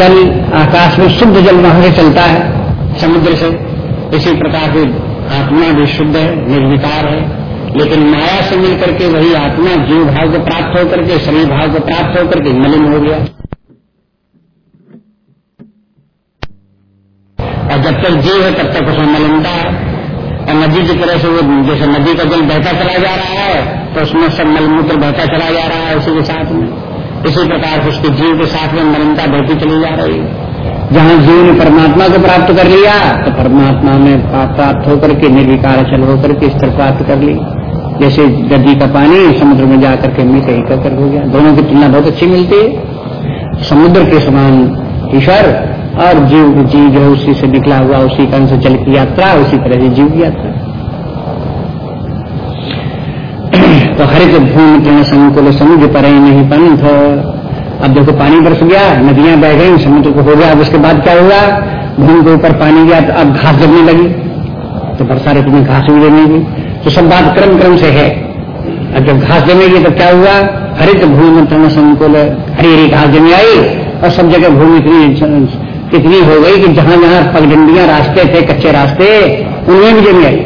जल आकाश में शुद्ध जल वहाँ से चलता है, समुद्र से। इसी प्रकार की आत्मा भी शुद्ध है, निर्विकार है। लेकिन माया से मिल करके वही आत्मा जीव भाव को प्राप्त होकर के, शरीर भाव को प्राप्त होकर के मलिन हो गया। और जब तक जीव है, तब तक उसमें मलिनता है। और नदी की तरह से वो, जैसे नदी का जल बहता चला जा रहा है तो उसमें सब मलमूत्र बहता चला जा रहा है उसी के साथ में। इसी प्रकार से उसके जीव के साथ में मलिनता बहती चली जा रही है। जहाँ जीव ने परमात्मा को प्राप्त कर लिया तो परमात्मा में प्राप्त होकर के निर्विकार चल होकर के स्तर प्राप्त कर ली। जैसे नदी का पानी समुद्र में जाकर के मिल कहीं कर हो गया। दोनों की तुलना बहुत अच्छी मिलती है। समुद्र के समान ईश्वर और जीव जीव जो उसी से निकला हुआ, उसी कण से जल की यात्रा, उसी तरह से जीव की यात्रा। तो हरित भूमि तृण संकुल समुद्र पर नहीं पंथ। अब देखो पानी बरस गया, नदियाँ बह गई, समुद्र को हो गया, अब उसके बाद क्या हुआ? भूमि के ऊपर पानी गया तो अब घास जमने लगी। तो बरसा ऋतु में घास भी जमेगी तो सब बात क्रम क्रम से है। अब जब घास जमेगी तो क्या हुआ? हरित भूमि तृण संकुल हरी हरी घास जमी आई, और सब जगह भूमि इतनी इतनी हो गई कि जहाँ जहाँ पगडंडियाँ रास्ते थे, कच्चे रास्ते, उनमें भी जमी आई।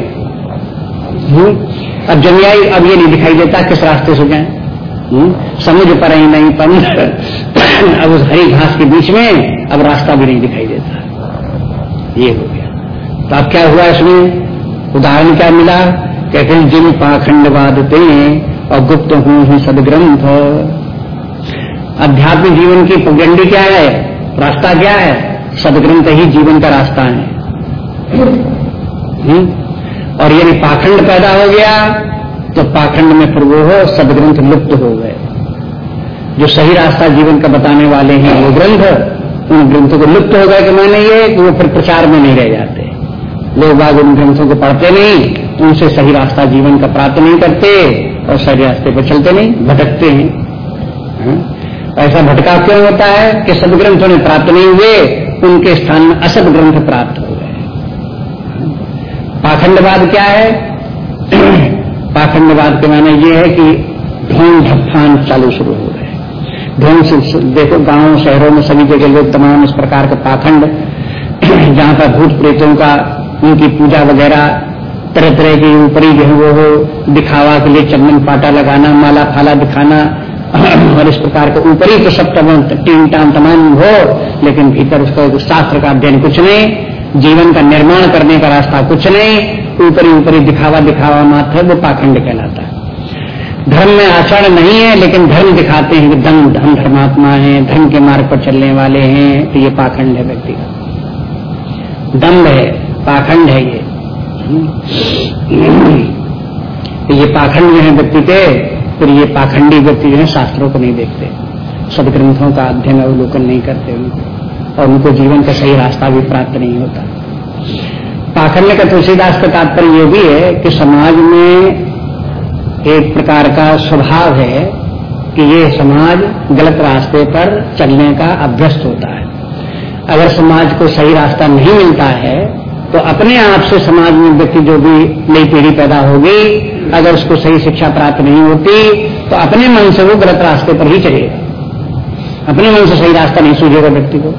हम्म? अब जमी आई, अब ये नहीं दिखाई देता किस रास्ते से जाए हम्म? समझ पर ही नहीं पन अब उस हरी घास के बीच में अब रास्ता भी नहीं दिखाई देता। ये हो गया। तो अब क्या हुआ इसमें? उदाहरण क्या मिला? कहते हैं, जिन पाखंडवाद और गुप्त हूँ ही सदग्रंथ। अध्यात्म जीवन की पगडंडी क्या है? रास्ता क्या है? सदग्रंथ ही जीवन का रास्ता है। हम्म? और यदि पाखंड पैदा हो गया तो पाखंड में फिर वो हो सदग्रंथ लुप्त हो गए। जो सही रास्ता जीवन का बताने वाले हैं, वो ग्रंथ, उन ग्रंथों को लुप्त हो गए कि माने ये, कि वो फिर प्रचार में नहीं रह जाते। लोग बाग उन ग्रंथों को पढ़ते नहीं उनसे सही रास्ता जीवन का प्राप्त नहीं करते, और सही रास्ते पर चलते नहीं, भटकते हैं। हाँ? ऐसा भटका क्यों होता है कि सदग्रंथ उन्हें प्राप्त नहीं हुए, उनके स्थान में असद ग्रंथ प्राप्त हो। पाखंडवाद क्या है? पाखंडवाद के माने ये है कि ढोंग ढप्पान चालू शुरू हो गए। ढोंग से देखो गाँवों, शहरों में सभी जगह लोग तमाम इस प्रकार के पाखंड, जहाँ पर भूत प्रेतों का, उनकी पूजा वगैरह तरह तरह की ऊपरी जो है वो दिखावा के लिए चंदन पाटा लगाना, माला फाला दिखाना, और इस प्रकार के ऊपरी तो सब टीम टाम तमाम हो, लेकिन भीतर उसका शास्त्र का अध्ययन कुछ नहीं। जीवन का निर्माण करने का रास्ता कुछ नहीं, ऊपरी ऊपरी दिखावा दिखावा मात्र वो पाखंड कहलाता है। धर्म में आचरण नहीं है, लेकिन धर्म दिखाते हैं कि धर्म धर्म धर्मात्मा है, धर्म के मार्ग पर चलने वाले हैं तो ये पाखंड है व्यक्ति का। दम्भ है, पाखंड है ये। तो ये पाखंड जो है व्यक्ति के, फिर ये पाखंडी व्यक्ति जो है शास्त्रों को नहीं देखते। सदग्रंथों का अध्ययन अवलोकन नहीं करते उनको। और उनको जीवन का सही रास्ता भी प्राप्त नहीं होता। पाखंड का तुलसीदास का तात्पर्य ये भी है कि समाज में एक प्रकार का स्वभाव है कि ये समाज गलत रास्ते पर चलने का अभ्यस्त होता है। अगर समाज को सही रास्ता नहीं मिलता है तो अपने आप से समाज में व्यक्ति जो भी नई पीढ़ी पैदा होगी, अगर उसको सही शिक्षा प्राप्त नहीं होती तो अपने मन से वो गलत रास्ते पर ही चलेगा। अपने मन से सही रास्ता नहीं सूझेगा व्यक्ति को।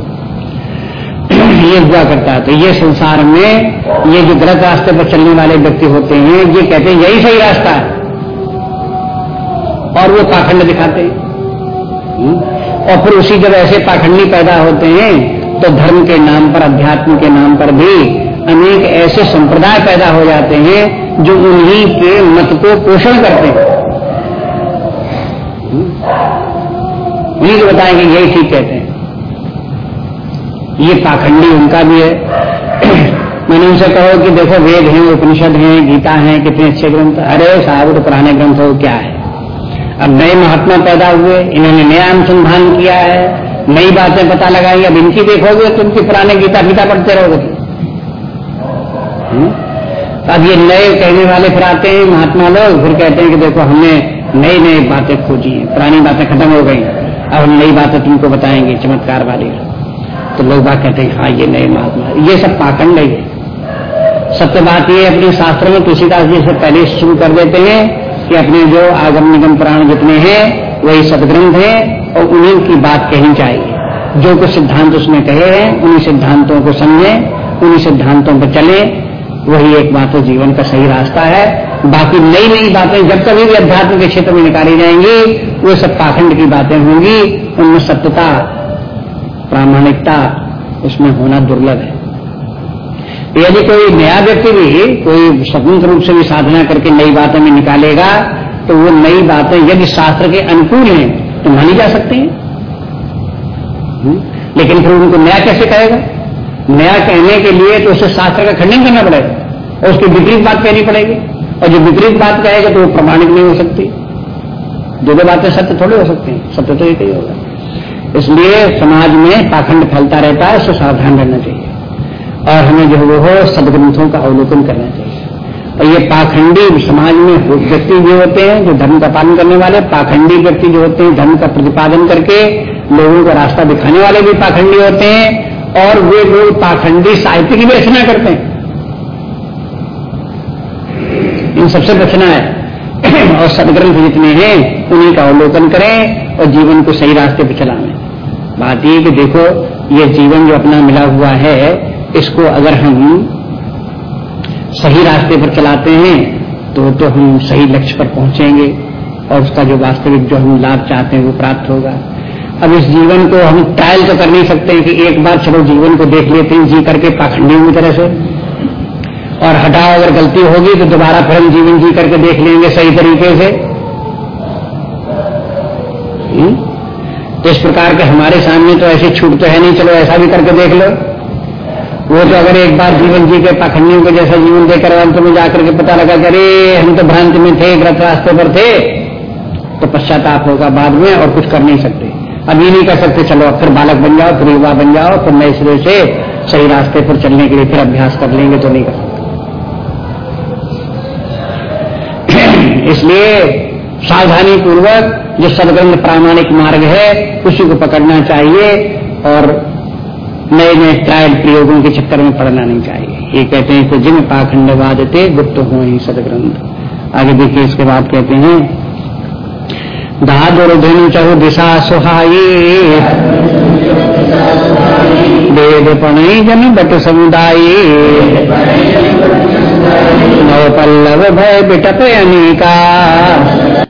ये हुआ करता है। तो ये संसार में ये जो गलत रास्ते पर चलने वाले व्यक्ति होते हैं, ये कहते हैं, यही सही रास्ता है। और वो पाखंड दिखाते हैं। हम्म? और फिर उसी जब ऐसे पाखंडी पैदा होते हैं तो धर्म के नाम पर, अध्यात्म के नाम पर भी अनेक ऐसे संप्रदाय पैदा हो जाते हैं, जो उन्हीं के मत को पोषण करते हैं। उन्हीं को बताएँगे, यही ठीक कहते हैं। ये पाखंडी उनका भी है। मैंने उनसे कहो कि देखो, वेद हैं, उपनिषद हैं, गीता हैं, कितने अच्छे ग्रंथ। अरे साहब तो पुराने ग्रंथ हो, क्या है? अब नए महात्मा पैदा हुए, इन्होंने नया अनुसंधान किया है, नई बातें पता लगाई। अब इनकी देखोगे तो उनकी पुराने गीता गीता पढ़ते रहोगे। अब ये नए कहने वाले फिर आते हैं, महात्मा लोग, फिर कहते हैं कि देखो, हमने नई नई बातें खोजी पुरानी बातें खत्म हो गई। अब हम नई बातें तुमको बताएँगे, चमत्कार वाली। तो लोग बात कहते हैं हाँ ये नए महात्मा, ये सब पाखंड है सत्य बात ये अपने शास्त्र में तुलसीदास जी से पहले शुरू कर देते हैं कि अपने जो आगम निगम पुराण जितने हैं, वही सदग्रंथ है और उन्हीं की बात कहनी चाहिए जो कुछ सिद्धांत उसने कहे हैं, उन्हीं सिद्धांतों को समझे, उन्हीं सिद्धांतों पर चले, वही एक मात्र जीवन का सही रास्ता है। बाकी नई नई बातें जब कभी भी अध्यात्म के क्षेत्र में निकाली जाएँगी, वो सब पाखंड की बातें होंगी, उनमें सत्यता प्रामाणिकता उसमें होना दुर्लभ है। यदि कोई नया व्यक्ति भी कोई स्वतंत्र रूप से भी साधना करके नई बातों में निकालेगा तो वो नई बातें यदि शास्त्र के अनुकूल हैं तो मानी जा सकती हैं। हम्म? लेकिन फिर उनको नया कैसे कहेगा? नया कहने के लिए तो उसे शास्त्र का खंडन करना पड़ेगा, और उसकी विपरीत बात कहनी पड़ेगी। और जो विपरीत बात कहेगा तो वो प्रमाणित नहीं हो सकती। दो दो बातें सत्य थोड़े हो सकते हैं, सत्य तो एक ही होगा। इसलिए समाज में पाखंड फैलता रहता है उससे सावधान रहना चाहिए। और हमें जो वो हो, सदग्रंथों का अवलोकन करना चाहिए। और ये पाखंडी समाज में व्यक्ति जो होते हैं, जो धर्म का पालन करने वाले, पाखंडी व्यक्ति जो होते हैं, धर्म का प्रतिपादन करके लोगों को रास्ता दिखाने वाले भी पाखंडी होते हैं, और वे लोग पाखंडी साहित्य की भी रचना करते हैं। इन सबसे बचना है। और सदग्रंथ जितने हैं, उन्हीं का अवलोकन करें और जीवन को सही रास्ते पर चलाएँ। बात ये कि देखो, ये जीवन जो अपना मिला हुआ है, इसको अगर हम सही रास्ते पर चलाते हैं तो तो हम सही लक्ष्य पर पहुँचेंगे और उसका जो वास्तविक जो हम लाभ चाहते हैं वो प्राप्त होगा। अब इस जीवन को हम ट्रायल तो कर नहीं सकते हैं कि एक बार चलो जीवन को देख लेते हैं, जी करके पाखंडी की तरह से। और हटाओ, अगर गलती होगी तो दोबारा फिर हम जीवन जी करके देख लेंगे सही तरीके से। प्रकार के हमारे सामने तो ऐसी छूट तो है नहीं, चलो ऐसा भी करके देख लो। वो तो अगर एक बार जीवन जी के पाखंडियों को जैसा जीवन देकर अंत में जाकर के पता लगा कि अरे, हम तो भ्रांति में थे गलत रास्ते पर थे। तो पश्चाताप होगा बाद में और कुछ कर नहीं सकते। अब ये नहीं कर सकते, चलो फिर बालक बन जाओ, फिर युवा बन जाओ, फिर नए सिरे से सही रास्ते पर चलने के लिए फिर अभ्यास कर लेंगे तो नहीं कर सकते। इसलिए सावधानी पूर्वक जो सदग्रंथ प्रामाणिक मार्ग है, उसी को पकड़ना चाहिए और नए नए ट्रायल प्रयोगों के चक्कर में पड़ना नहीं चाहिए। ये कहते हैं कि जिन पाखंडवाद थे, गुप्त हो ही सदग्रंथ। आगे देखिए, इसके बाद कहते हैं दादुर धनु चहु दिशा सुहाई। वेद पणई जन बट समुदायी नव पल्लव भय बिटप अनिका।